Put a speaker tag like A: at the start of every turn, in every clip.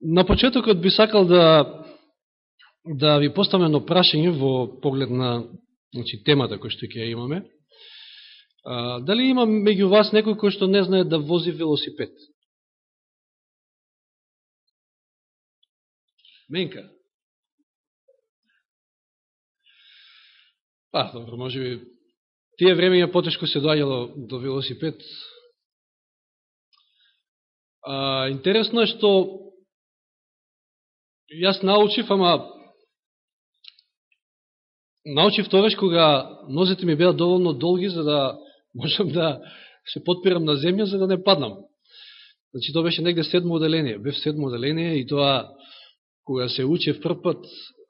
A: На почетокот би сакал да да ви поставам едно прашање во поглед на значи, темата која што ќе имаме. А, дали има меѓу вас некој кој што не знае да вози велосипед? Менка. Па, добро, може би тие времења потешко се доаѓало до велосипед. А, интересно е што јас научив, ама научив тоа кога нозете ми беа доволно долги за да можам да се подпирам на земја за да не паднам. Значи тоа беше негде седмо оделение, бев седмо оделение и тоа кога се учев прв пат,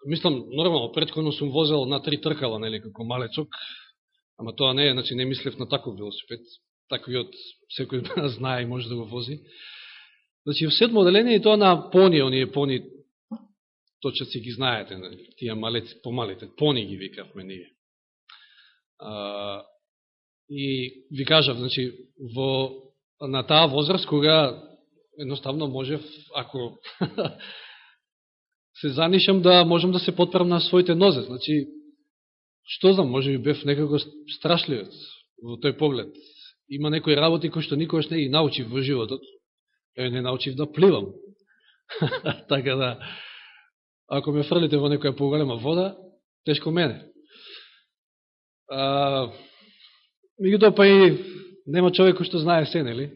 A: мислам, нормално, предходно сум возел на три тркала, нели, како малецок, ама тоа не е, значи не мислев на таков велосипед, таквиот секој знае и може да го вози. Значи, в седмо оделение и тоа на пони, оние пони, точат ги знаете, тие малеци, помалите, пони ги викавме ние. А, и ви кажав, значи, во, на таа возраст, кога едноставно можев, ако се занишам да можам да се подправам на своите нозе. Значи, што знам, може би бев некако страшливец во тој поглед. Има некои работи кои што никогаш не ги научив во животот. Е, не научив да пливам. така да, ако ме фрлите во некоја поголема вода, тешко мене. А, меѓутоа па и нема човек кој што знае се, нели?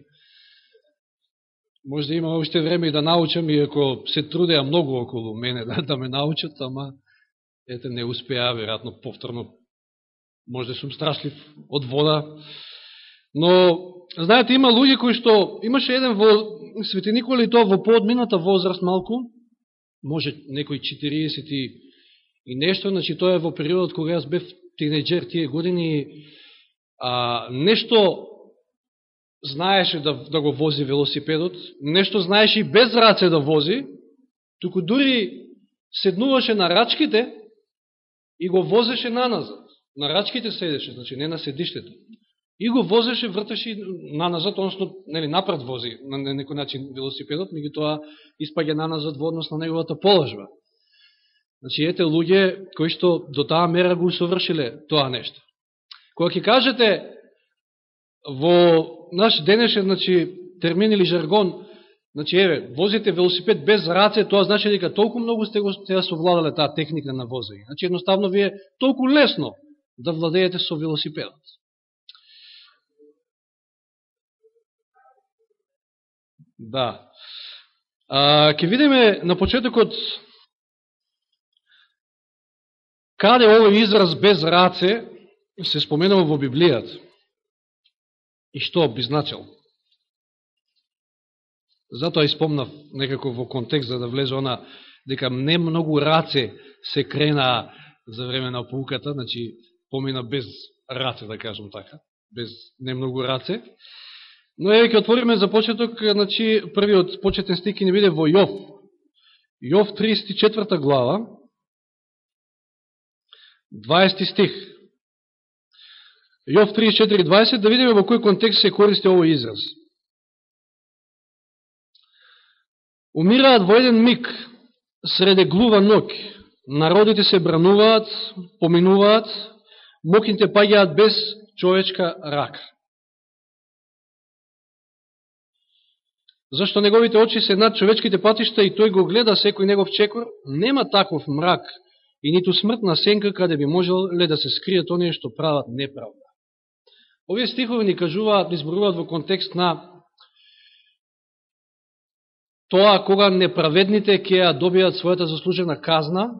A: Може да има уште време и да научам, и ако се трудеа многу околу мене да, да ме научат, ама ете не успеа, веројатно повторно може да сум страшлив од вода. Но, знаете, има луѓе кои што, имаше еден во Свети Николи, тоа во подмината возраст малку, може некој 40 и, и нешто, значи тоа е во периодот кога јас бев тинеджер тие години, а, нешто знаеше да, да го вози велосипедот, нешто знаеше и без раце да вози, туку дури седнуваше на рачките и го возеше на назад, На рачките седеше, значи не на седиштето. И го возеше, вртеше наназад, односно, нели, напред вози на некој начин велосипедот, меѓу тоа испаѓа наназад во однос на неговата положба. Значи, ете луѓе кои што до таа мера го усовршиле тоа нешто. Кога ќе кажете во наш денешен значи, термин или жаргон, значи, еве, возите велосипед без раце, тоа значи дека толку многу сте го сте совладале таа техника на возење. Значи, едноставно вие толку лесно да владеете со велосипедот. Да. А, ке видиме на почетокот каде овој израз без раце се споменува во Библијата и што би значил. Затоа испомнав некако во контекст за да влезе она дека не многу раце се кренаа за време на пауката, значи помина без раце, да кажем така, без не многу раце. Но еве ќе отвориме за почеток, значи првиот почетен стик ќе не биде во Јов. Јов 34 глава, 20 стих. Јов 34.20, да видиме во кој контекст се користи овој израз. Умираат во еден миг, среде глува ног, народите се брануваат, поминуваат, мокните паѓаат без човечка рака. Зашто неговите очи се над човечките патишта и тој го гледа секој негов чекор, нема таков мрак и ниту смртна сенка каде би можеле да се скријат оние што прават неправда. Овие стихови ни кажуваат, ни зборуваат во контекст на тоа кога неправедните ќе ја добијат својата заслужена казна,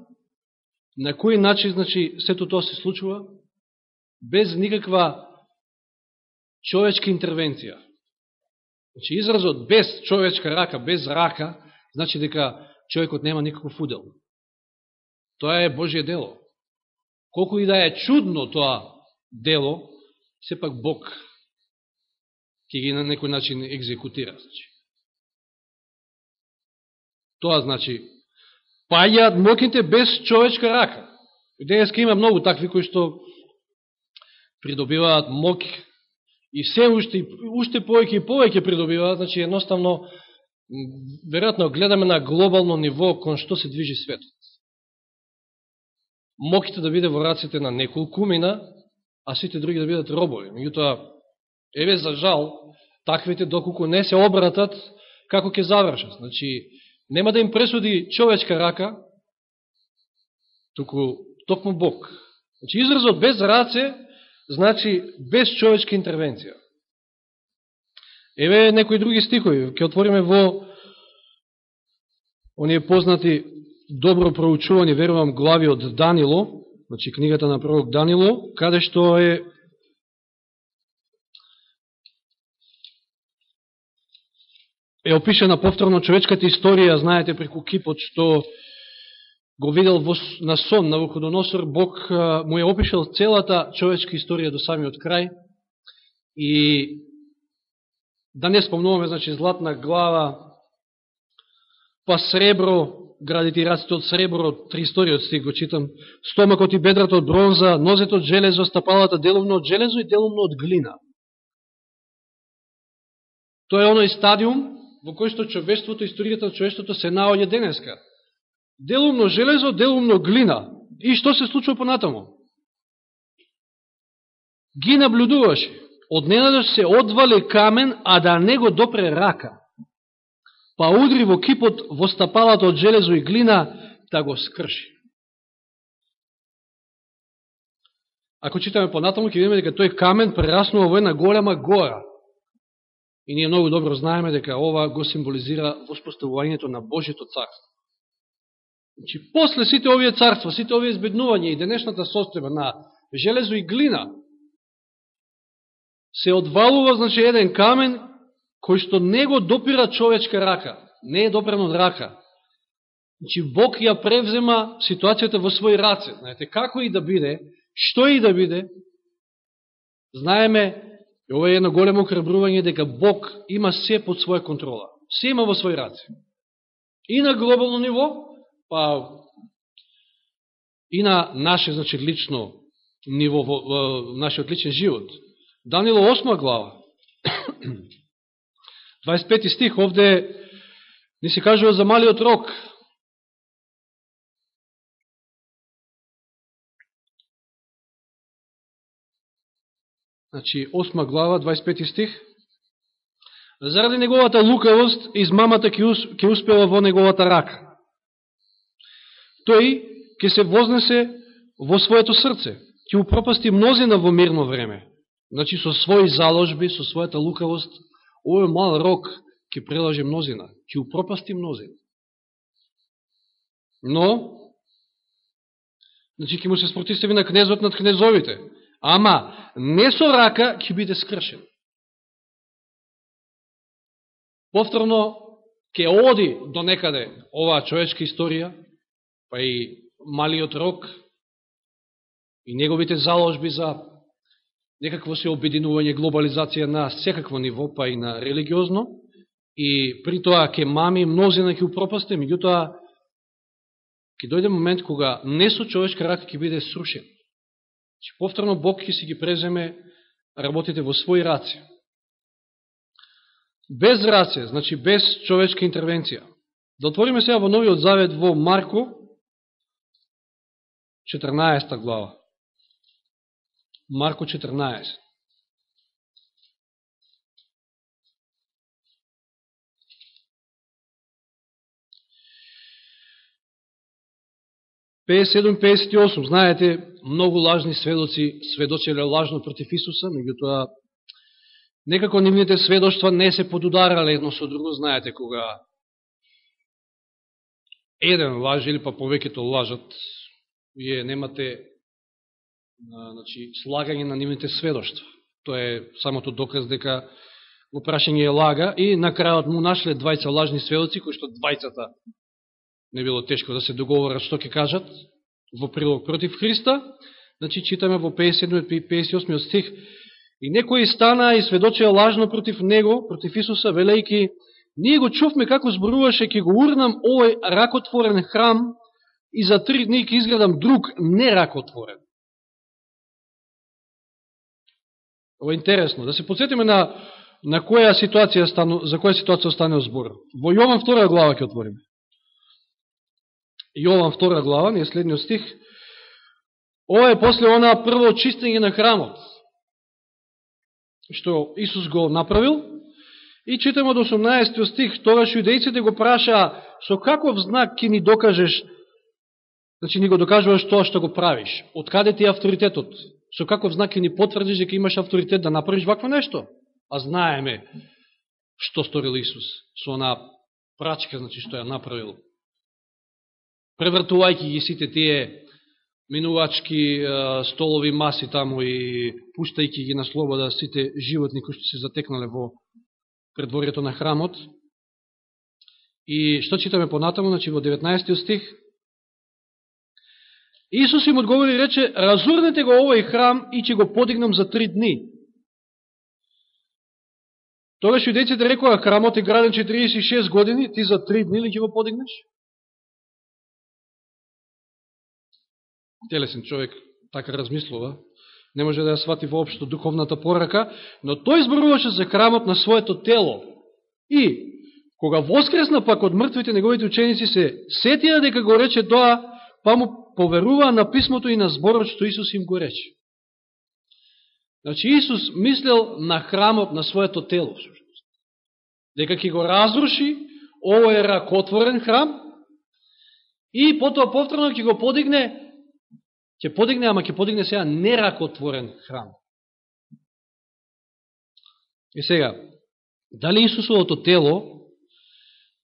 A: на кој начин, значи, сето тоа се случува, без никаква човечка интервенција. Значи, изразот без човечка рака, без рака, значи дека човекот нема никаков удел. Тоа е Божие дело. Колку и да е чудно тоа дело, сепак Бог ќе ги на некој начин екзекутира. Значи. Тоа значи, паѓаат моките без човечка рака. Денеска има многу такви кои што придобиваат мок и се уште, уште повеќе и повеќе придобиваат, значи едноставно
B: веројатно гледаме на глобално ниво кон што се движи светот. Моките да биде во раците на неколку мина, а сите други да бидат робови. Меѓутоа, еве за жал, таквите доколку не се обратат, како ќе завршат. Значи, нема да им пресуди човечка рака, туку токму Бог. Значи, изразот без раце, значи без човечка интервенција. Еве некои други стикови, Ке отвориме во оние познати добро проучувани, верувам, глави од Данило, значи книгата на пророк Данило, каде што е е опишена повторно човечката историја, знаете, преку кипот, што го видел во, на сон на Вуходоносор, Бог му е опишал целата човечка историја до самиот крај и да не спомнуваме, значи, златна глава, па сребро, градите и раците од сребро, три истории од стих го читам, стомакот и бедрата од бронза, нозето од железо, стапалата деловно од железо и деловно од глина. Тоа е оној стадиум во кој што човештвото, историјата на човештвото се наоѓа денеска. Делумно железо, делумно глина. И што се случува понатамо? Ги наблюдуваше. Од ненадош се одвали камен, а да не го допре рака. Па удри во кипот во стапалата од железо и глина, да го скрши. Ако читаме понатаму, ќе видиме дека тој камен прераснува во една голема гора. И ние многу добро знаеме дека ова го символизира воспоставувањето на Божето царство. Значи, после сите овие царства, сите овие избеднувања и денешната состојба на железо и глина, се одвалува, значи, еден камен кој што не го допира човечка рака, не е допрен од рака. Значи, Бог ја превзема ситуацијата во своји раце. Знаете, како и да биде, што и да биде, знаеме И ова е едно големо храбрување дека Бог има се под своја контрола. Се има во своји раце. И на глобално ниво, па и на наше, значи, лично ниво, во, во нашиот личен живот. Данило 8 глава, 25 стих, овде ни се кажува за малиот рок, Значи, 8 глава, 25 стих. Заради неговата лукавост, измамата ќе успела во неговата рака. Тој ќе се вознесе во своето срце, ќе упропасти мнозина во мирно време. Значи, со своји заложби, со својата лукавост, овој мал рок ќе прелаже мнозина, ќе упропасти мнозина. Но, значи, ќе му се спротистави на кнезот над кнезовите, ама не со рака ќе биде скршен. Повторно, ќе оди до некаде оваа човечка историја, па и малиот рок, и неговите заложби за некакво се обединување, глобализација на секакво ниво, па и на религиозно, и при тоа ќе мами мнозина ќе упропасте, меѓутоа ќе дојде момент кога не со човечка рака ќе биде срушен. Че повторно Бог ќе си ги преземе работите во своји раци. Без раце, значи без човечка интервенција. Да отвориме сега во Новиот Завет во Марко, 14 глава. Марко 14. 57-58, знаете, многу лажни сведоци сведочеле лажно против Исуса, меѓутоа некако нивните сведоштва не се подударале едно со друго, знаете, кога еден лаже или па повеќето лажат, вие немате значи, слагање на нивните сведоштва. Тоа е самото доказ дека го прашање е лага и на крајот му нашле двајца лажни сведоци, кои што двајцата не било тешко да се договорат што ќе кажат во прилог против Христа. Значи, читаме во 57 и 58 стих. И некој стана и сведочеа лажно против него, против Исуса, велејки, ние го чувме како зборуваше, ќе го урнам овој ракотворен храм и за три дни ќе изгледам друг неракотворен. Ова е интересно. Да се подсетиме на на која ситуација стану, за која ситуација стане збор. Во Јован 2 глава ќе отвориме. Јован 2 глава, не е следниот стих. Ова е после она прво чистење на храмот, што Исус го направил. И читаме од 18 стих, тогаш јудејците го праша, со каков знак ќе ни докажеш, значи ни го докажуваш тоа што го правиш. Од каде ти е авторитетот? Со каков знак ќе ни потврдиш дека имаш авторитет да направиш вакво нешто? А знаеме што сторил Исус со она прачка, значи што ја направил. Превртувајќи ги сите тие минувачки столови маси таму и пуштајќи ги на слобода сите животни кои што се затекнале во предворјето на храмот. И што читаме понатаму, значи во 19 стих, Исус им одговори и рече, разурнете го овој храм и ќе го подигнам за три дни. Тогаш јудеците рекоа, храмот е граден 46 години, ти за три дни ли ќе го подигнеш? Телесен човек така размислува, не може да ја свати воопшто духовната порака, но тој зборуваше за храмот на своето тело. И, кога воскресна пак од мртвите, неговите ученици се сетија дека го рече тоа, па му поверуваа на писмото и на зборот што Исус им го рече. Значи Исус мислел на храмот на своето тело, дека ќе го разруши овој ракотворен храм и потоа повторно ќе го подигне ќе подигне, ама ќе подигне сега неракотворен храм. И сега, дали Исусовото тело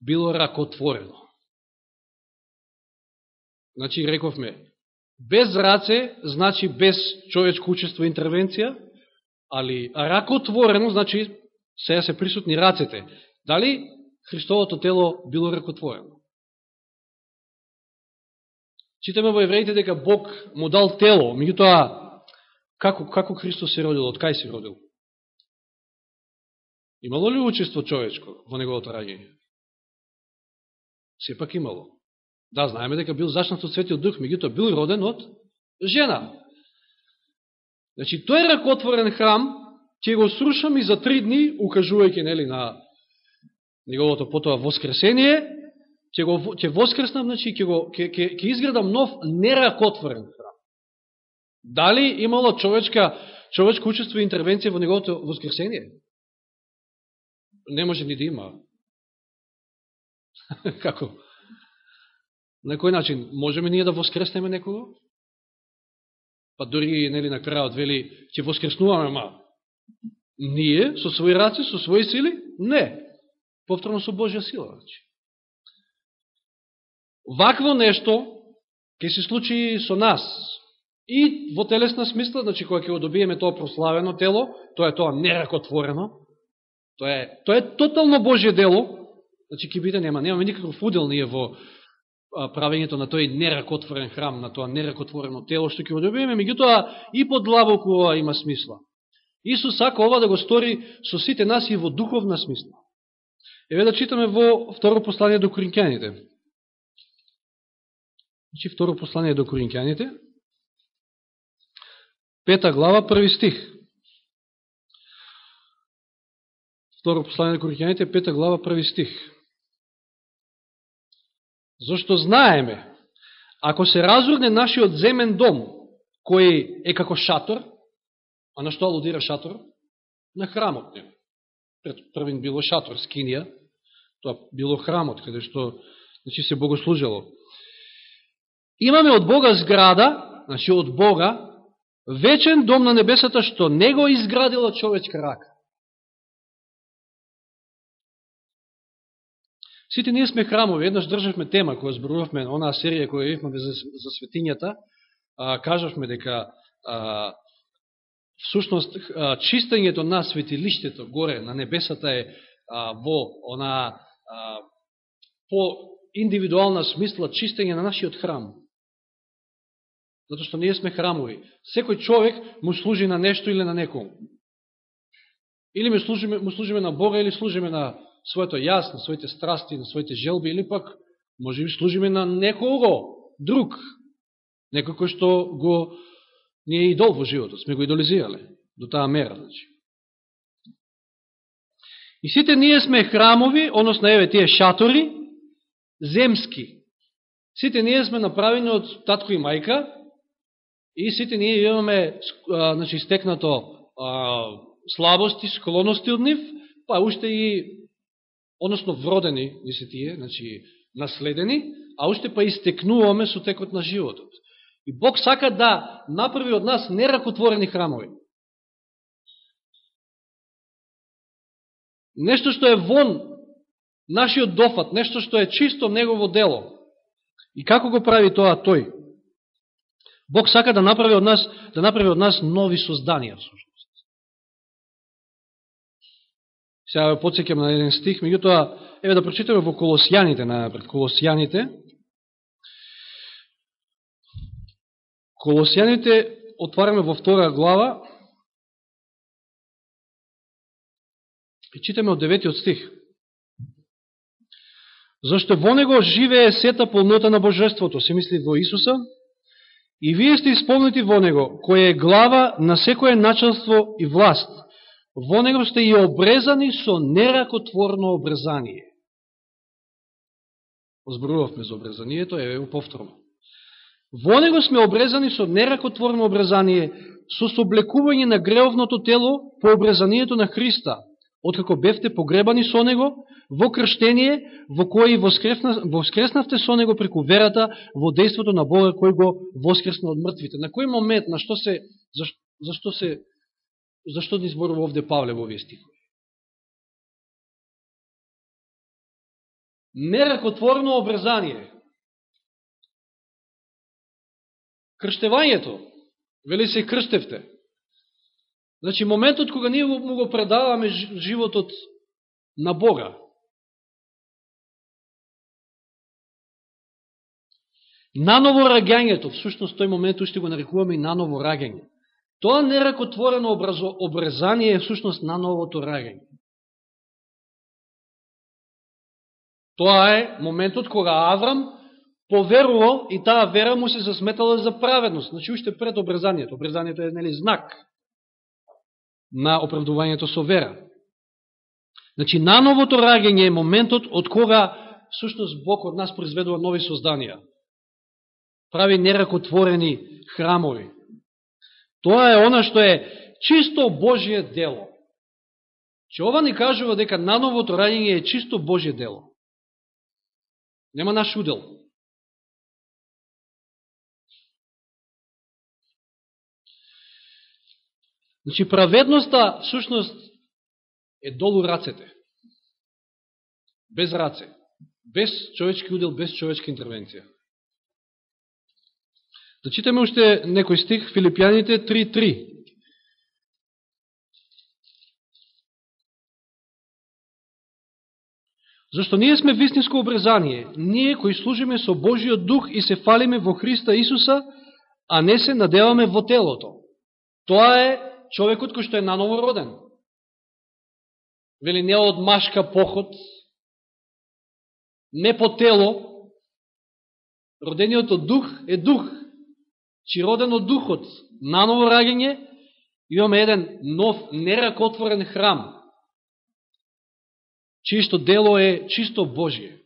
B: било ракотворено? Значи, рековме, без раце, значи без човечко учество и интервенција, али ракотворено, значи сега се присутни рацете. Дали Христовото тело било ракотворено? Читаме во евреите дека Бог му дал тело, меѓутоа, како, како Христос се родил, од кај се родил? Имало ли учество човечко во неговото раѓање? Сепак имало. Да, знаеме дека бил зачнат од Светиот Дух, меѓутоа бил роден од жена. Значи, тој ракотворен храм ќе го срушам и за три дни, укажувајќи нели, на неговото потоа воскресение, ќе го ќе воскреснам, значи ќе го ќе ќе ќе изградам нов неракотворен храм. Дали имало човечка човечко учество и интервенција во неговото воскресение? Не може ни да има. Како? На кој начин? Можеме ние да воскреснеме некого? Па дори нели на крајот вели ќе воскреснуваме, ма ние со своји раци, со своји сили? Не. Повторно со Божја сила. Значи. Вакво нешто ќе се случи со нас. И во телесна смисла, значи кога ќе го добиеме тоа прославено тело, тоа е тоа неракотворено, тоа е, тоа е тотално Божје дело, значи ќе биде нема, немаме никаков удел ние во правењето на тој неракотворен храм, на тоа неракотворено тело што ќе го добиеме, меѓутоа и подлабоко ова има смисла. Исус сака ова да го стори со сите нас и во духовна смисла. Еве да читаме во второ послание до Коринќаните. Значи, второ послание до Коринќаните, пета глава, први стих. Второ послание до Коринќаните, пета глава, први стих. Зошто знаеме, ако се разурне нашиот земен дом, кој е како шатор, а на што алудира шатор? На храмот. Не. Пред првин било шатор, скинија, тоа било храмот, каде што значи, се богослужело. Имаме од Бога зграда, значи од Бога, вечен дом на небесата, што не го изградила човечка рака. Сите ние сме храмови. Еднаш државме тема која зборувавме, онаа серија која имавме за, за светињата, а, кажавме дека а, всушност а, чистењето на светилиштето горе на небесата е а, во она а, по индивидуална смисла чистење на нашиот храм. Зато што ние сме храмови. Секој човек му служи на нешто или на некому. Или му служиме, му служиме на Бога, или служиме на своето јас, на своите страсти, на своите желби, или пак може би служиме на некого друг, некој кој што го не е идол во животот, сме го идолизирале до таа мера. Значи. И сите ние сме храмови, односно еве тие шатори, земски. Сите ние сме направени од татко и мајка и сите ние имаме а, значи, стекнато а, слабости, склоности од нив, па уште и, односно вродени, не се тие, значи наследени, а уште па истекнуваме со текот на животот. И Бог сака да направи од нас неракотворени храмови. Нешто што е вон нашиот дофат, нешто што е чисто негово дело. И како го прави тоа тој? Бог сака да направи од нас, да направи од нас нови созданија, Сега ве подсекам на еден стих, меѓутоа, еве да прочитаме во Колосијаните, напред, Колосијаните. Колосијаните отвараме во втора глава и читаме од деветиот стих. Зашто во него живее сета полнота на Божеството, се мисли во Исуса, и вие сте исполнети во него, кој е глава на секое началство и власт. Во него сте и обрезани со неракотворно обрезание. Озборувавме за обрезанието, еве повторно. Во него сме обрезани со неракотворно обрезание, со соблекување на греовното тело по обрезанието на Христа, откако бевте погребани со Него во крштение, во кој воскреснавте со Него преку верата во действото на Бога кој го воскресна од мртвите. На кој момент, на што се, зашто, зашто се, зашто ни зборува овде Павле во овие стихови? Неракотворно обрезание. Крштевањето. Вели се крштевте. Значи, моментот кога ние му го предаваме животот на Бога, Наново раѓањето, всушност тој момент уште го нарекуваме и наново раѓање. Тоа неракотворено обрезание е всушност нановото раѓање. Тоа е моментот кога Аврам поверувал и таа вера му се засметала за праведност. Значи, уште пред обрезанието. Обрезанието е нели, знак на оправдувањето со вера. Значи, на новото раѓање е моментот од кога всушност Бог од нас произведува нови созданија. Прави неракотворени храмови. Тоа е она што е чисто Божие дело. Че ова ни кажува дека нановото раѓање е чисто Божие дело. Нема наш удел. Значи, праведноста, всушност, е долу рацете. Без раце. Без човечки удел, без човечка интервенција. Да читаме уште некој стих, Филипјаните 3.3. Зашто ние сме вистинско обрезание, ние кои служиме со Божиот дух и се фалиме во Христа Исуса, а не се надеваме во телото. Тоа е човекот кој што е наново роден. Вели не од машка поход, не по тело, родениот од дух е дух, чироден од духот, наново раѓање, имаме еден нов, неракотворен храм, Чисто дело е чисто Божие.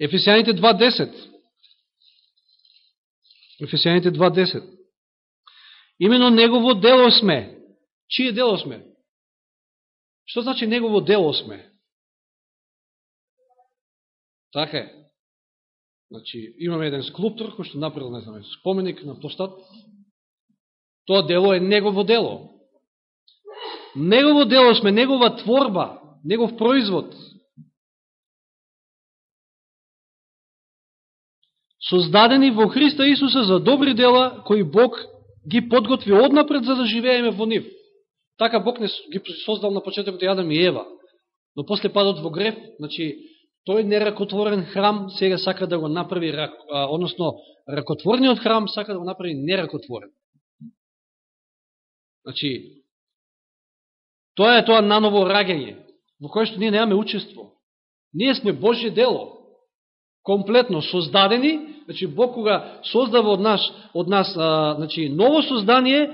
B: Ефесијаните 2.10 Ефесијаните 2.10 Имено негово дело сме. Чие дело сме? Што значи негово дело сме? Така е. Значи, имаме еден скулптор кој што направил, не знаме споменик на постат. Тоа дело е негово дело. Негово дело сме, негова творба, негов производ. Создадени во Христа Исуса за добри дела, кои Бог ги подготви однапред за да живееме во нив. Така Бог не ги создал на почетокот Јадам и Ева. Но после падот во греф, значи, тој неракотворен храм сега сака да го направи, односно, ракотворниот храм сака да го направи неракотворен. Значи, тоа е тоа наново раѓање, во кое што ние немаме учество. Ние сме Божје дело комплетно создадени, значи Бог кога создава од нас, од нас а, значи, ново создание,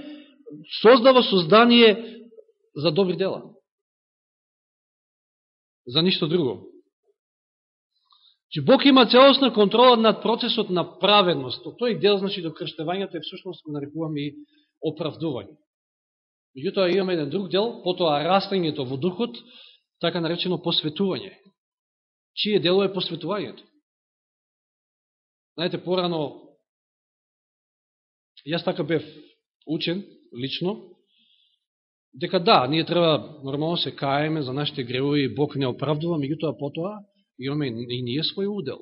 B: создава создание за добри дела.
A: За ништо друго. Че Бог има целосна контрола над процесот на праведност. Тој дел, значи, до крштевањето е всушност го нарекуваме и оправдување. Меѓутоа имаме еден друг дел, потоа растањето во духот, така наречено посветување. Чие дело е посветувањето? Знаете, порано, јас така бев учен, лично, дека да, ние треба нормално се каеме за нашите гревови и Бог не оправдува, меѓутоа потоа имаме и ние свој удел.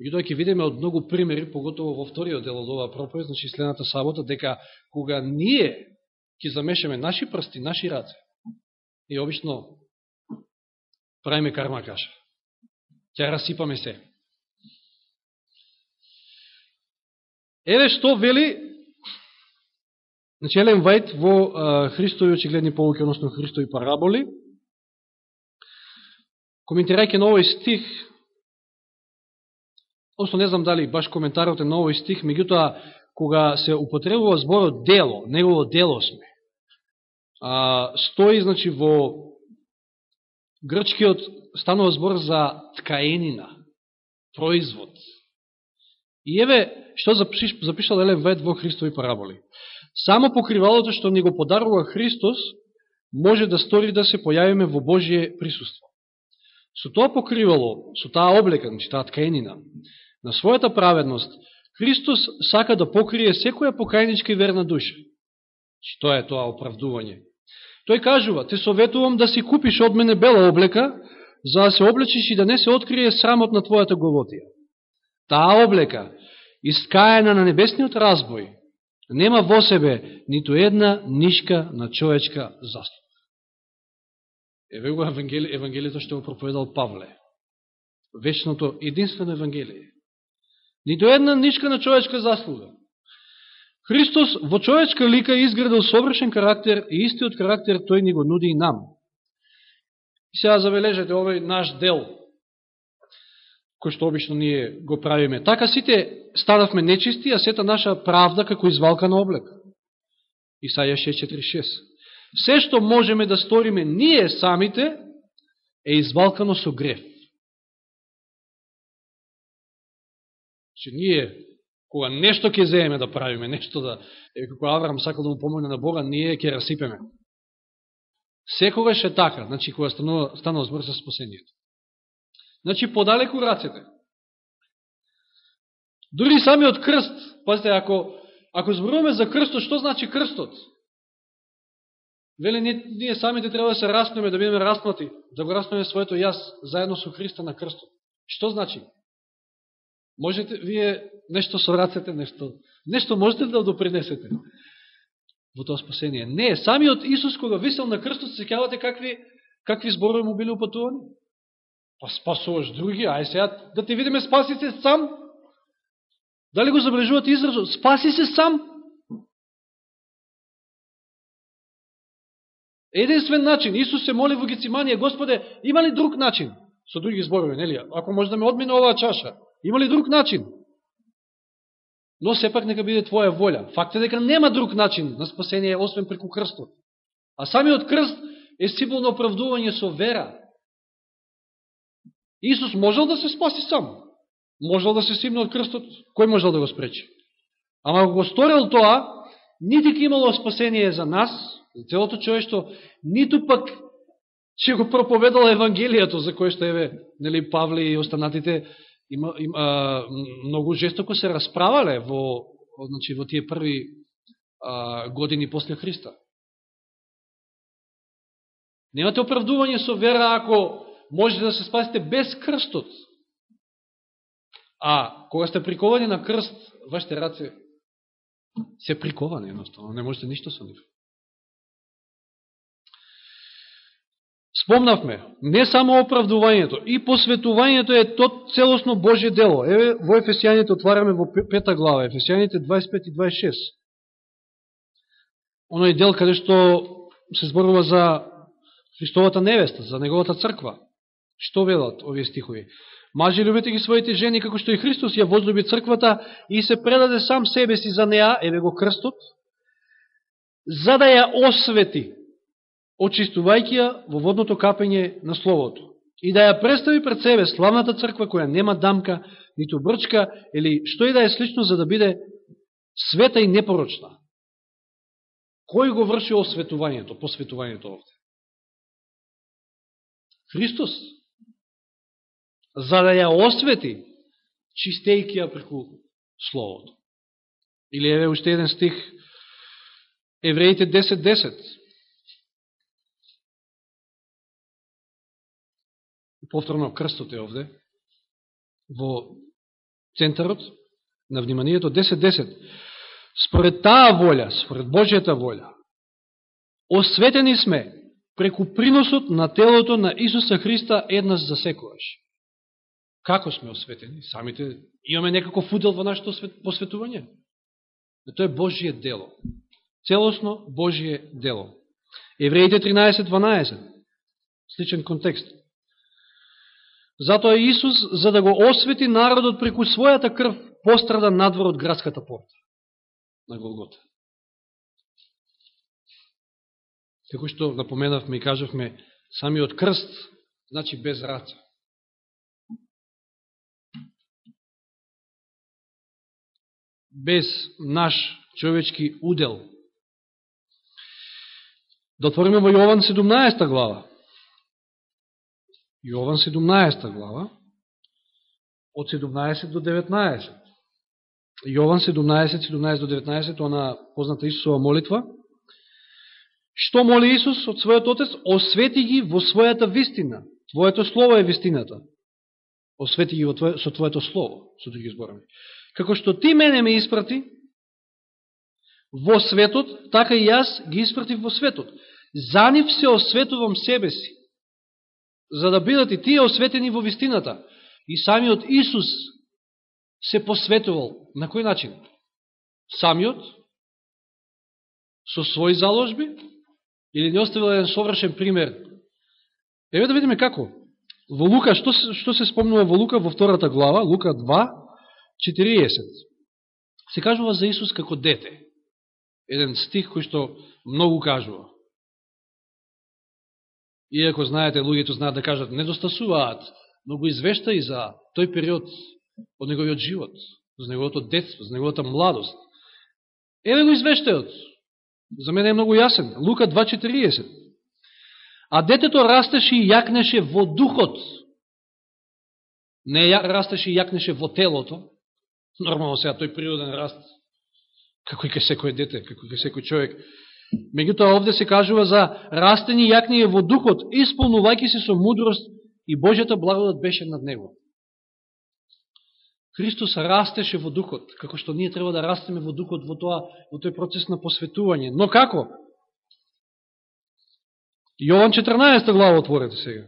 A: Меѓутоа ќе видиме од многу примери, поготово во вториот дел од оваа проповед, значи следната сабота, дека кога ние ќе замешаме наши прсти, наши раце, и обично правиме карма каша. Ќе расипаме се. Еве што вели Значи, Елен Вајт во Христови очигледни полуки, односно Христови параболи, коментирајќи на овој стих, Осно не знам дали баш коментарот е на овој стих, меѓутоа, кога се употребува зборот дело, негово дело сме, а, стои, значи, во грчкиот станува збор за ткаенина, производ. И еве, што запиш, запишал Елен Вет во Христови параболи. Само покривалото што ни го подарува Христос, може да стори да се појавиме во Божие присуство. Со тоа покривало, со таа облека, значи таа ткаенина, на својата праведност, Христос сака да покрие секоја покајничка и верна душа. Значи, Што е тоа оправдување? Тој кажува, те советувам да си купиш од мене бела облека, за да се облечиш и да не се открие срамот на твојата голотија. Таа облека, искаена на небесниот разбој, нема во себе ниту една нишка на човечка заслуга. Еве го Евангелието што го проповедал Павле. Вечното, единствено Евангелие. Нито една нишка на човечка заслуга. Христос во човечка лика изградил совршен карактер и истиот карактер тој ни го нуди и нам. И сега забележете овој наш дел, кој што обично ние го правиме. Така сите станавме нечисти, а сета наша правда како извалка на облек. Исаја 6.4.6. Се што можеме да сториме ние самите е извалкано со греф. че ние, кога нешто ќе земеме да правиме, нешто да, е, како Аврам сакал да му помогне на Бога, ние ќе расипеме. Секогаш е така, значи, кога станува, станува збор за спасението. Значи, подалеку рацете. Дори самиот крст, пазите, ако, ако зборуваме за крстот, што значи крстот? Вели, ние, ние самите треба да се распнеме, да бидеме распнати, да го распнеме своето јас заедно со Христа на крстот. Што значи? Можете вие нешто со рацете, нешто, нешто можете да допринесете во тоа спасение. Не, самиот Исус кога висел на крстот, се кавате какви, какви зборови му били упатувани? Па спасуваш други, ај сега да те видиме спаси се сам. Дали го забележувате изразот? Спаси се сам. Единствен начин. Исус се моли во Гециманија, Господе, има ли друг начин? Со други зборови, нели? Ако може да ме одмине оваа чаша. Има ли друг начин? Но сепак нека биде Твоја волја. Факт е дека нема друг начин на спасение, освен преку крстот. А самиот крст е символ на оправдување со вера. Исус можел да се спаси сам. Можел да се симне од крстот. Кој можел да го спречи? Ама ако го сторил тоа, нити ке имало спасение за нас, целото човештво, ниту пак ќе го проповедал Евангелијето, за кое што еве, нели, Павле и останатите има, има, многу жестоко се расправале во, значи, во тие први а, години после Христа. Немате оправдување со вера ако можете да се спасите без крстот. А кога сте приковани на крст, вашите раце се приковани едноставно, не можете ништо со нив. Спомнавме, не само оправдувањето, и посветувањето е тот целосно Божje дело. Еве, во Ефесијаните отвараме во пета глава, Ефесијаните 25 и 26. Оној дел каде што се зборува за Христовата невеста, за неговата црква. Што велат овие стихови? Мажи любите ги своите жени, како што и Христос ја возлюби црквата и се предаде сам себе си за неа, еве го крстот, за да ја освети
B: очистувајќи ја во водното капење на Словото. И да ја представи пред себе славната црква која нема дамка, ниту брчка, или што и да е слично за да биде света и непорочна. Кој го врши осветувањето, посветувањето овде? Христос. За да ја освети, чистејќи ја преку Словото. Или еве уште еден стих, Евреите 10.10. 10. Повторно крстот е овде, во центарот на вниманието 10.10. Според таа волја, според Божијата волја, осветени сме преку приносот на телото на Исуса Христа еднаш за секојаш. Како сме осветени? Самите имаме некако фудел во нашето посветување. Тоа е Божје дело. Целосно Божје дело. Евреите 13.12. Сличен контекст. Затоа Исус, за да го освети народот преку својата крв, пострада надвор од градската порта на Голгота. Како што напоменавме и кажавме, самиот крст значи без раца. Без наш човечки удел. Да отвориме во Јован 17 глава. Јован 17 глава, од 17 до 19. Јован 17, 17 до 19, она позната Исусова молитва. Што моли Исус од својот Отец? Освети ги во својата вистина. Твоето Слово е вистината. Освети ги во твое, со Твоето Слово, со други зборови. Како што Ти мене ме испрати во светот, така и јас ги испратив во светот. За нив се осветувам себе си, за да бидат и тие осветени во вистината. И самиот Исус се посветувал. На кој начин? Самиот? Со своји заложби? Или не оставил еден совршен пример? Еве да видиме како. Во Лука, што, што се спомнува во Лука во втората глава, Лука 2, 40. Се кажува за Исус како дете. Еден стих кој што многу кажува. Иако знаете, луѓето знаат да кажат, недостасуваат, но го извешта и за тој период од неговиот живот, за неговото детство, за неговата младост. Еве го извештајот. За мене е многу јасен. Лука 2.40. А детето растеше и јакнеше во духот. Не растеше и јакнеше во телото. Нормално сега тој природен раст. Како и ке секој дете, како и ке секој човек. Меѓутоа овде се кажува за растени и јакнење во духот, исполнувајќи се со мудрост и Божјата благодат беше над него. Христос растеше во духот, како што ние треба да растеме во духот во, тоа, во тој процес на посветување. Но како? Јован 14 глава отворете сега.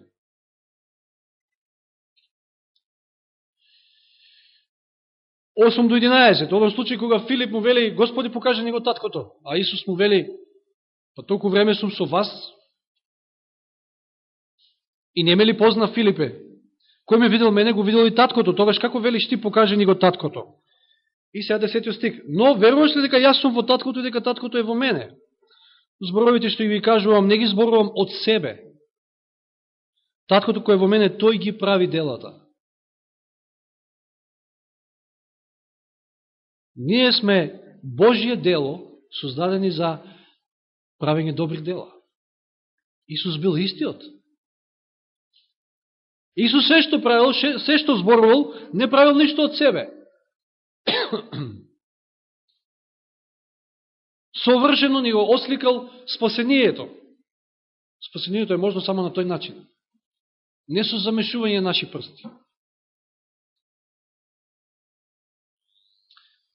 B: Осум до 11. Овој случај кога Филип му вели, Господи покаже него таткото, а Исус му вели, па толку време сум со вас, и не ме ли позна Филипе? Кој ме видел мене, го видел и таткото. Тогаш како велиш ти, покаже ни го таткото. И сега десетиот стик. Но веруваш ли дека јас сум во таткото и дека таткото е во мене? Зборовите што ви кажувам, не ги зборувам од себе. Таткото кој е во мене, тој ги прави делата. Ние сме Божие дело, создадени за правење добри дела. Исус бил истиот. Исус се што правил, се што зборувал, не правил ништо од себе. Совршено ни го осликал спасението. Спасението е можно само на тој начин. Не со замешување наши прсти.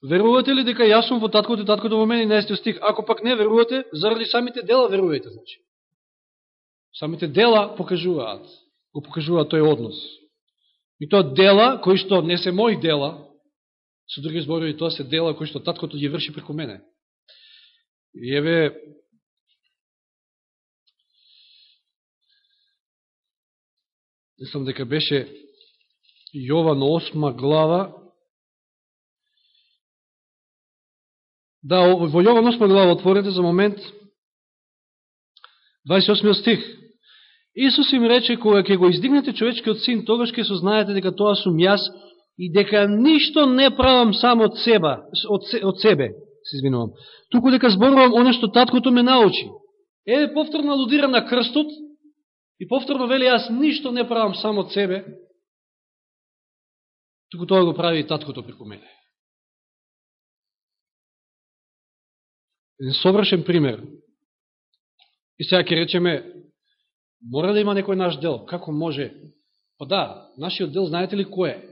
B: Верувате ли дека јас сум во таткото и таткото во мене, не стих? Ако пак не верувате, заради самите дела верувате, значи. Самите дела покажуваат го покажува тој однос. И тоа дела, кои што не се мои дела, со други зборови, тоа се дела кои што таткото ги врши преку мене. И еве, мислам дека беше Јован 8 глава, Да, во Јован 8 да глава отворете за момент. 28 стих. Исус им рече, кога ќе го издигнете човечкиот син, тогаш ќе сознаете дека тоа сум јас и дека ништо не правам само од себе, од, од себе, се извинувам, туку дека зборувам оно што таткото ме научи. Еве повторно алудира на крстот и повторно вели јас ништо не правам само од себе, туку тоа го прави и таткото преку мене. Совршен пример. И сега ќе речеме, мора да има некој наш дел. Како може? Па да, нашиот дел, знаете ли кој е?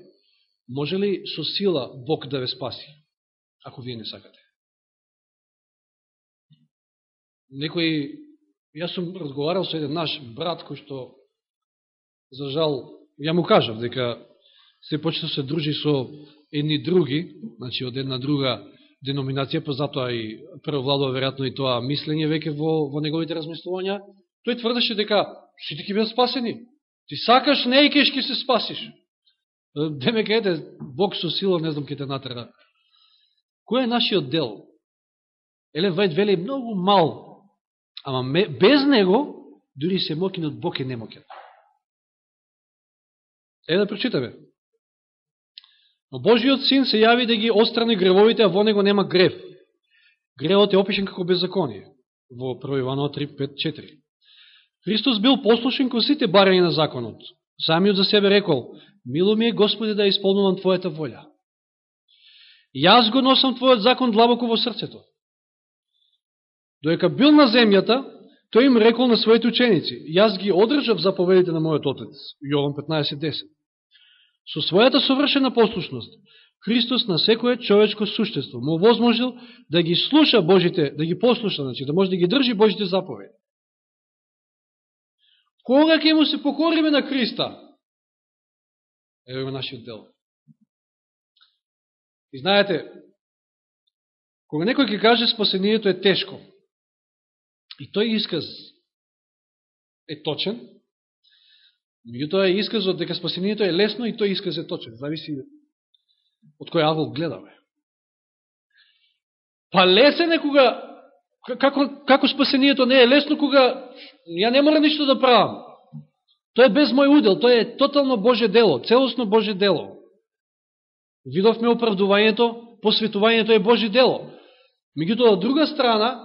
B: Може ли со сила Бог да ве спаси, ако вие не сакате? Некој, јас сум разговарал со еден наш брат, кој што, за жал, ја му кажав дека се почето да се дружи со едни други, значи од една друга деноминација, па затоа и превладува веројатно и тоа мислење веќе во, во неговите размислувања, тој тврдеше дека сите ќе бидат спасени. Ти сакаш, не и кеш ќе се спасиш. Демек, ете, Бог со сила, не знам, ке те натера. Кој е нашиот дел? Елен Вајд вели многу мал, ама без него, дури се мокин од Бог е немокен. Е да прочитаме. Но Божиот син се јави да ги острани гревовите, а во него нема грев. Гревот е опишен како беззаконие. Во 1 Иванова 3, 5, 4. Христос бил послушен кон сите барања на законот. Самиот за себе рекол, Мило ми е, Господи, да исполнувам Твојата волја. Јас го носам Твојот закон длабоко во срцето. Доека бил на земјата, тој им рекол на своите ученици, јас ги одржав заповедите на мојот Отец, Јован 15.10. Со својата совршена послушност, Христос на секое човечко суштество му возможил да ги слуша Божите, да ги послуша, значи, да може да ги држи Божите заповеди. Кога ќе му се покориме на Христа? Ево има нашиот дел. И знаете, кога некој ќе каже спасението е тешко, и тој исказ е точен, меѓутоа е исказот дека спасението е лесно и тој исказ е точен. Зависи од кој авол гледаме. Па лесен е кога како, како спасението не е лесно кога ја не мора ништо да правам. Тоа е без мој удел, тоа е тотално Боже дело, целосно Боже дело. Видовме оправдувањето, посветувањето е Боже дело. Меѓутоа, од друга страна,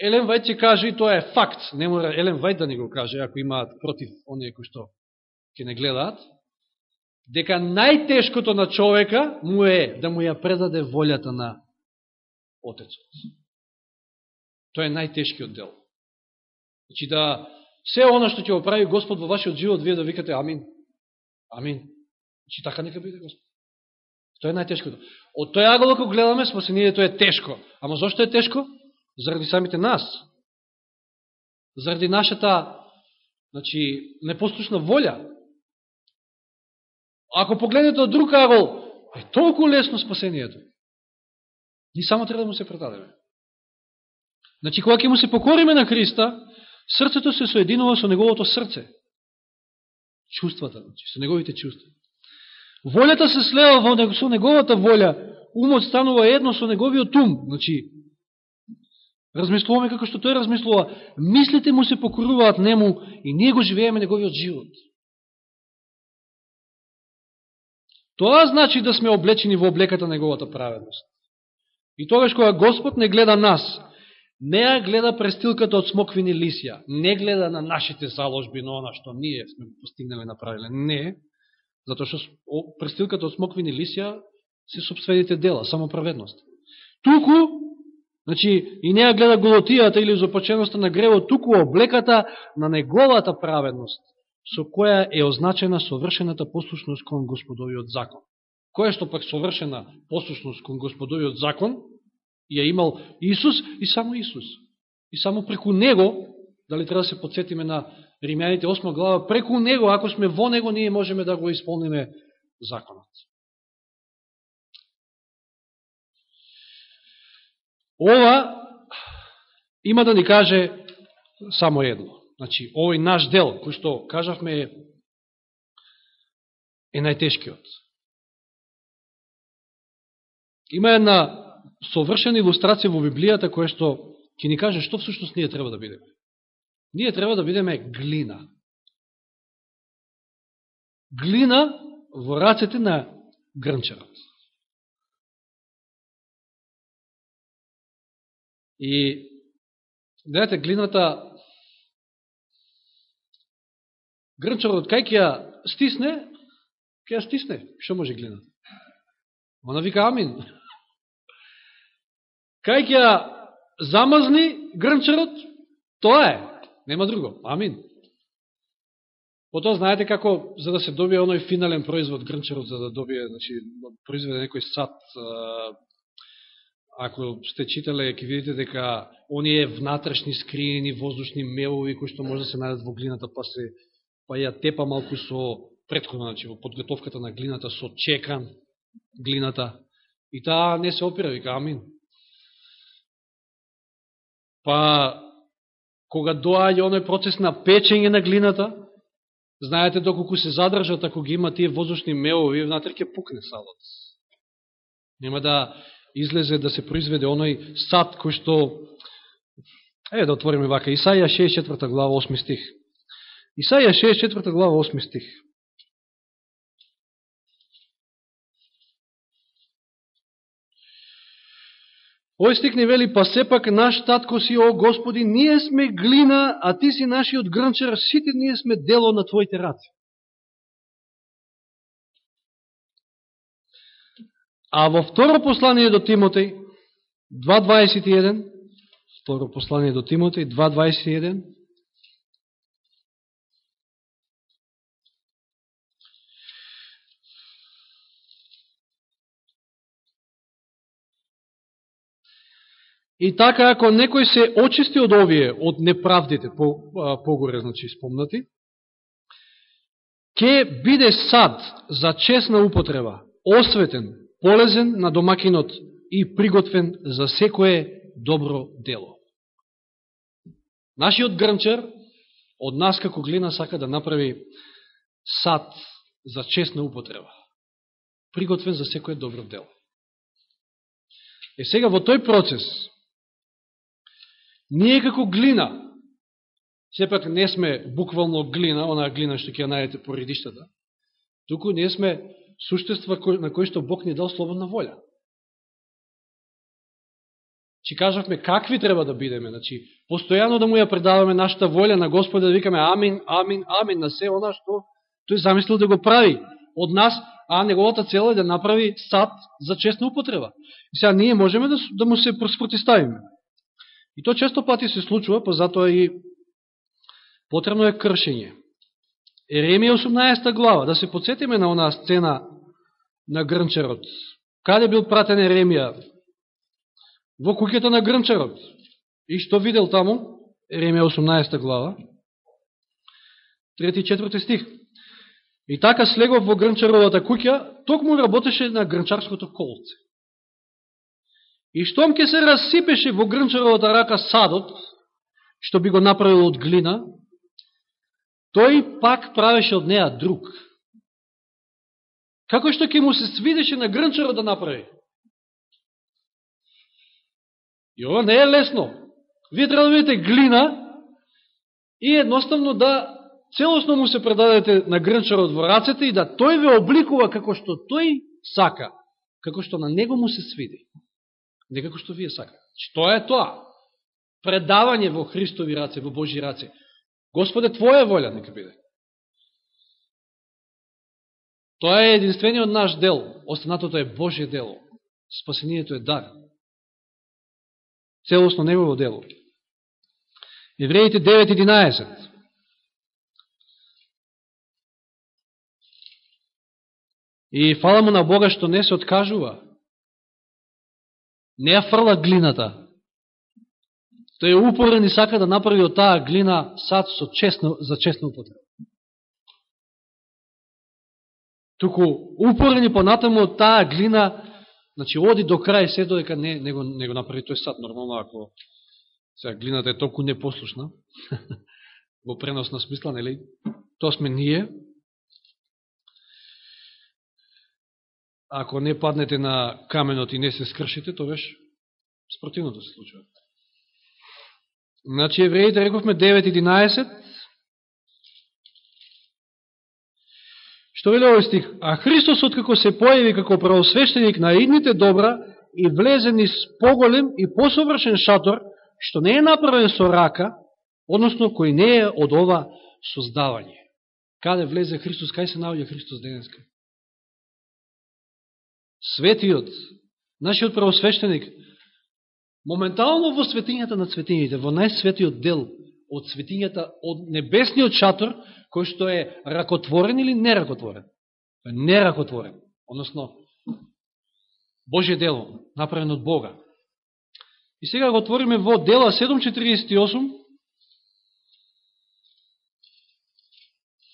B: Елен Вајд ќе каже, и тоа е факт, не мора Елен Вајд да ни го каже, ако имаат против оние кои што ќе не гледаат, дека најтешкото на човека му е да му ја предаде волјата на Отецот. Тоа е најтешкиот дел. Значи да Се оно што ќе оправи Господ во вашиот живот, вие да викате Амин. Амин. Значи така нека биде Господ. Тоа е најтешкото. Од тој агол ако гледаме, спасението е тешко. Ама зошто е тешко? Заради самите нас. Заради нашата значи, непослушна волја. Ако погледнете од друг агол, е толку лесно спасението. Ни само треба да му се предадеме. Значи, кога ќе му се покориме на Христа, Срцето се соединува со неговото срце. Чувствата, значи, со неговите чувства. Волјата се слева во него, со неговата волја, умот станува едно со неговиот ум. Значи, размислуваме како што тој размислува, мислите му се покоруваат нему и ние го живееме неговиот живот. Тоа значи да сме облечени во облеката на неговата праведност. И тогаш кога Господ не гледа нас, не ја гледа престилката од смоквини лисија, не гледа на нашите заложби, на она што ние сме постигнали направиле. Не, затоа што престилката од смоквини лисија се собствените дела, само праведност. Туку, значи, и не ја гледа голотијата или започеността на гревот, туку облеката на неговата праведност, со која е означена совршената послушност кон Господовиот закон. Која што пак совршена послушност кон Господовиот закон, ја имал Исус и само Исус. И само преку Него, дали треба да се подсетиме на Римјаните 8 глава, преку Него, ако сме во Него, ние можеме да го исполниме законот. Ова има да ни каже само едно. Значи, овој наш дел, кој што кажавме е најтешкиот. Има една совршена илустрација во Библијата која што ќе ни каже што всушност ние треба да бидеме.
A: Ние треба да бидеме глина. Глина во рацете на грнчарот. И, гледате, глината, грнчарот, кај ќе ја стисне, ќе ја стисне. Што може глина? Она вика амин. Кај ќе ја замазни грнчарот, тоа е. Нема друго. Амин. Потоа знаете како, за да се добие оној финален производ грнчарот, за да добие, значи, произведе некој сад, ако сте читале, ќе видите дека оние внатрешни скриени воздушни мелови кои што може да се најдат во глината, па се па ја тепа малку со предходно, значи во подготовката на глината со чекан глината. И таа не се опира, вика амин. Па кога доаѓа оној процес на печење на глината, знаете доколку се задржат, ако ги има тие воздушни мелови, внатре ќе пукне салот. Нема да излезе да се произведе оној сад кој што е да отвориме вака Исаја 64 глава 8 стих. Исаја 64 глава 8 стих. Ој стик не вели, па сепак наш татко си, о Господи, ние сме глина, а ти си нашиот грнчар, сите ние сме дело на Твоите раци. А во второ послание до Тимотеј, 2.21, второ послание до Тимотеј, 2.21, И така, ако некој се очисти од овие, од неправдите, по, погоре, значи, спомнати, ќе биде сад за честна употреба, осветен, полезен на домакинот и приготвен за секое добро дело. Нашиот грнчар од нас како глина сака да направи сад за честна употреба, приготвен за секое добро дело. Е сега во тој процес, Ние како глина, сепак не сме буквално глина, онаа глина што ќе ја најдете по редиштата, туку ние сме суштества на кои што Бог ни дал слободна воља. Чи кажавме какви треба да бидеме, значи, постојано да му ја предаваме нашата воља на Господа, да викаме амин, амин, амин на се она што тој замислил да го прави од нас, а неговата цел е да направи сад за честна употреба. И сега ние можеме да, да му се спротиставиме. И то често пати се случува, па затоа и потребно е кршење. Еремија 18 глава, да се подсетиме на онаа сцена на Грнчарот. Каде бил пратен Еремија? Во куќата на Грнчарот. И што видел таму? Еремија 18 глава. 3 и 4 стих. И така слегов во Грнчаровата куќа, токму работеше на грнчарското колце. И штом ќе се расипеше во грнчаровата рака садот, што би го направил од глина, тој пак правеше од неа друг. Како што ќе му се свидеше на грнчарот да направи? И ова не е лесно. Вие треба да видите глина и едноставно да целосно му се предадете на грнчарот во рацете и да тој ве обликува како што тој сака, како што на него му се свиди некако што вие сакате. Значи, што е тоа? Предавање во Христови раце, во Божи раце. Господе, Твоја воља нека биде. Тоа е единствениот наш дел. Останатото е Божие дело. Спасението е дар. Целосно негово дело. Евреите 9.11. И фала му на Бога што не се откажува не ја фрла глината. Тој е упорен и сака да направи од таа глина сад со честно, за честно употреба. Туку упорен и понатаму од таа глина, значи оди до крај се додека не, не, го, не го направи тој сад. Нормално ако сега глината е толку непослушна, во преносна смисла, нели? Тоа сме ние, ако не паднете на каменот и не се скршите, тоа веш спротивното се случува.
B: Значи, евреите рековме 9.11. Што вели овој стих? А Христос, откако се појави како правосвещеник на идните добра и влезе низ поголем и посовршен шатор, што не е направен со рака, односно кој не е од ова создавање. Каде влезе Христос? Кај се наоѓа Христос денеска? Светиот, нашиот правосвещеник, моментално во светињата на светињите, во најсветиот дел од светињата, од небесниот шатор, кој што е ракотворен или неракотворен. Неракотворен, односно Божие дело, направено од Бога. И сега го отвориме во дела 7.48,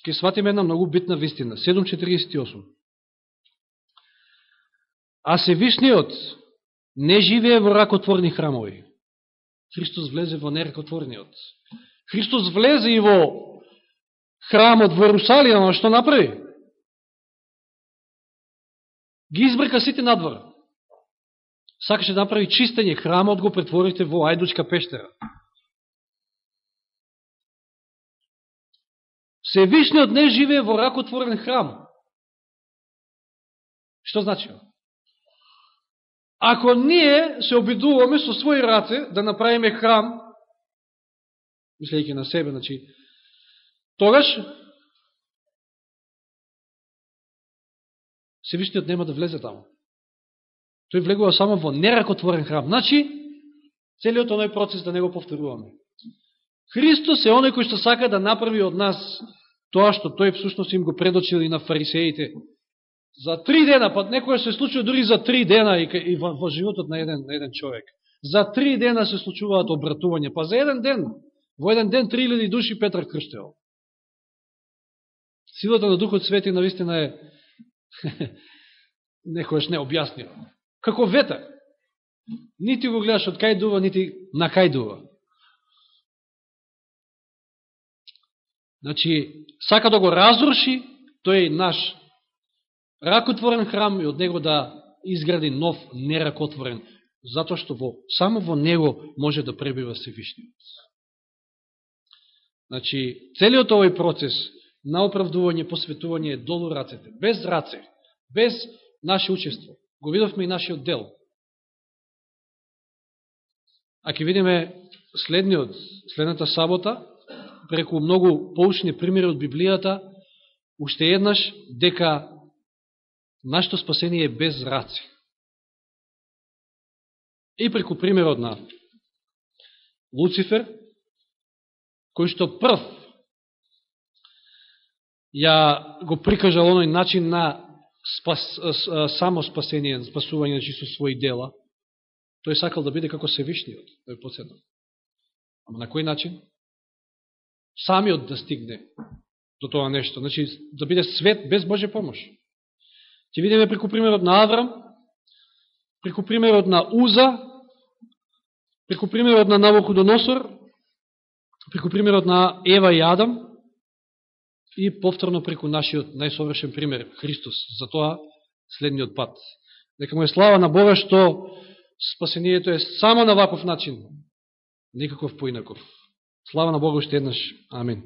B: ќе сватиме една многу битна вистина. 7.48. А Севишниот не живее во ракотворни храмови. Христос влезе во неракотворниот. Христос влезе и во храмот во Русалија, но што направи? Ги избрка сите надвор. Сакаше да направи чистење, храмот го претворите во ајдучка пештера. Севишниот не живее во ракотворен храм. Што значи? Ако ние се обидуваме со своји раце да направиме храм, мислејќи на себе, значи, тогаш Севишниот нема да влезе таму. Тој влегува само во неракотворен храм. Значи, целиот оној процес да не го повторуваме. Христос е оној кој што сака да направи од нас тоа што тој всушност им го предочил и на фарисеите. За три дена, па некоја се случува дури за три дена и, и во, во животот на еден, на еден човек. За три дена се случуваат обратување, па за еден ден, во еден ден 3000 души Петар крштел. Силата на Духот Свети навистина е некојаш необјаснива. Како ветер. Нити го гледаш од кај дува, нити на кај дува. Значи, сака да го разруши, тој е наш ракотворен храм и од него да изгради нов неракотворен, затоа што во, само во него може да пребива Севишниот. Значи, целиот овој процес на оправдување, посветување е долу рацете, без раце, без наше учество. Го видовме и нашиот дел. А ќе видиме следниот, следната сабота, преку многу поучни примери од Библијата, уште еднаш дека нашето спасение е без раци. И преку примерот на Луцифер, кој што прв ја го прикажал оној начин на спас, само спасение, спасување значи, со своји дела, тој сакал да биде како Севишниот, тој да поседнал. Ама на кој начин? самиот да стигне до тоа нешто. Значи, да биде свет без Божја помош. Ќе видиме преку примерот на Аврам, преку примерот на Уза, преку примерот на Навуходоносор, преку примерот на Ева и Адам и повторно преку нашиот најсовршен пример, Христос. За тоа следниот пат. Нека му е слава на Бога што спасението е само на ваков начин, никаков поинаков. Слава на Богу уште еднаш. Амин.